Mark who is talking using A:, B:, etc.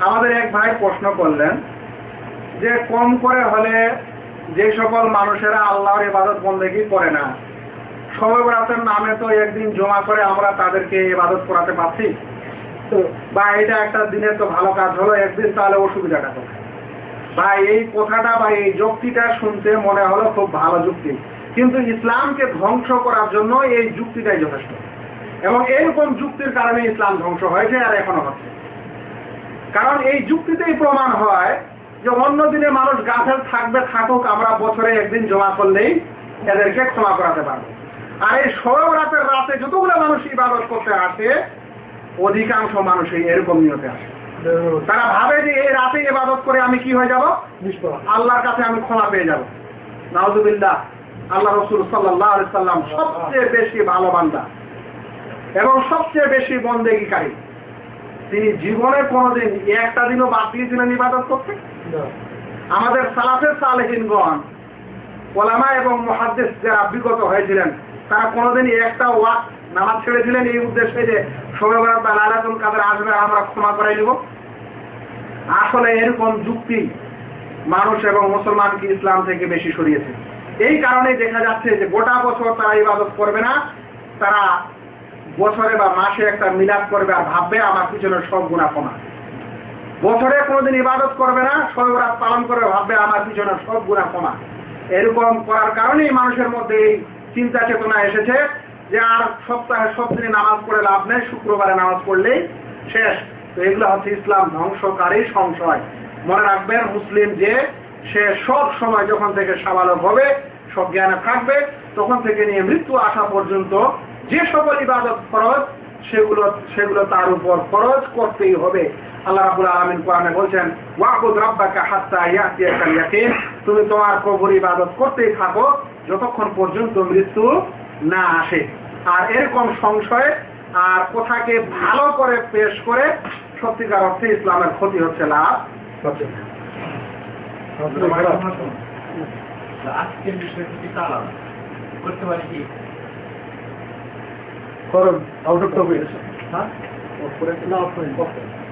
A: আমাদের এক ভাই প্রশ্ন করলেন যে কম করে হলে যে সকল মানুষেরা আল্লাহর ইবাদত বন্দেগি করে না সবে নামে তো একদিন জমা করে আমরা তাদেরকে ইবাদত করাতে পারছি? বা এটা একটা দিনের তো ভালো কাজ হলো, একদিন তাহলে অসুবিধাটা কোথায়? বা এই কথাটা বা এই যুক্তিটা শুনতে মনে হলো খুব ভালো যুক্তি। কিন্তু ইসলামকে ধ্বংস করার জন্য এই যুক্তিটাই যথেষ্ট। এবং এরকম যুক্তির কারণে ইসলাম ধ্বংস হয়েছে আর এখনও হচ্ছে। কারণ এই যুক্তিতেই প্রমাণ হয় যে অন্য দিনে মানুষ গাছের থাকবে থাকুক আমরা বছরে একদিন জমা করলেই এদেরকে ক্ষমা করাতে পারব। আর এই সরব রাতের রাতে যতগুলো মানুষ ইবাদত করতে আসে অধিকাংশ মানুষই এরকম নিয়তে আসে। তারা ভাবে যে এই রাতে ইবাদত করে আমি কি হয়ে যাব? আল্লাহর কাছে আমি ক্ষমা পেয়ে যাব। নাউজুবিল্লাহ আল্লাহ রসুল সাল্লাহ সাল্লাম সবচেয়ে বেশি ভালো বান্দা এবং সবচেয়ে বেশি বন্দেগীকারী। তিনি জীবনে কোনোদিন একটা দিনও বাদ দিয়েছিলেন ইবাদত করতে? আমাদের সালাফের সালেহিনগণ ওলামা এবং মহাদ্দেশ যারা বিগত হয়েছিলেন তারা কোনোদিন একটা ওয়াক নামাজ ছেড়েছিলেন এই উদ্দেশ্যে যে সবেবার বা লালাতুল কাদের আসবে আমরা ক্ষমা করাই দিব আসলে এরকম যুক্তি মানুষ এবং মুসলমানকে ইসলাম থেকে বেশি সরিয়েছে। এই কারণে দেখা যাচ্ছে যে গোটা বছর তারা ইবাদত করবে না তারা বছরে বা মাসে একটা মিলাদ করবে আর ভাববে আমার পিছনে সব গুণা কমা বছরে কোনোদিন ইবাদত করবে না সর্বরাত পালন করবে, ভাববে আমার পিছনে সব গুণা কমা এরকম করার কারণেই মানুষের মধ্যে এই চিন্তা চেতনা এসেছে যে আর সপ্তাহে সব দিনে নামাজ পড়ে লাভ নেই, শুক্রবারে নামাজ পড়লেই শেষ। তো এগুলো হচ্ছে ইসলাম ধ্বংসকারী সংশয়। মনে রাখবেন, মুসলিম যে সে সব সময় যখন থেকে সাবালক হবে, সব জ্ঞানে থাকবে, তখন থেকে নিয়ে মৃত্যু আসা পর্যন্ত যে সকল ইবাদত খরচ সেগুলো সেগুলো তার উপর খরচ করতেই হবে। আল্লাহ রাবুল আলমিন কোরআনে বলছেন ওয়াকুদ রাব্বাকা হাত্তা ইয়াতিয়াকাল ইয়াকিন। তুমি তোমার প্রভুর ইবাদত করতেই থাকো যতক্ষণ পর্যন্ত মৃত্যু না আসে। আর এরকম সংশয় আর কোথাকে ভালো করে পেশ করে সত্যিকার অর্থে ইসলামের ক্ষতি হচ্ছে লাভ হচ্ছে
B: আজকের বিষয় করতে পারি কি?
C: فوراً او دكتور بيش
B: ها؟
C: وفرنا أفضل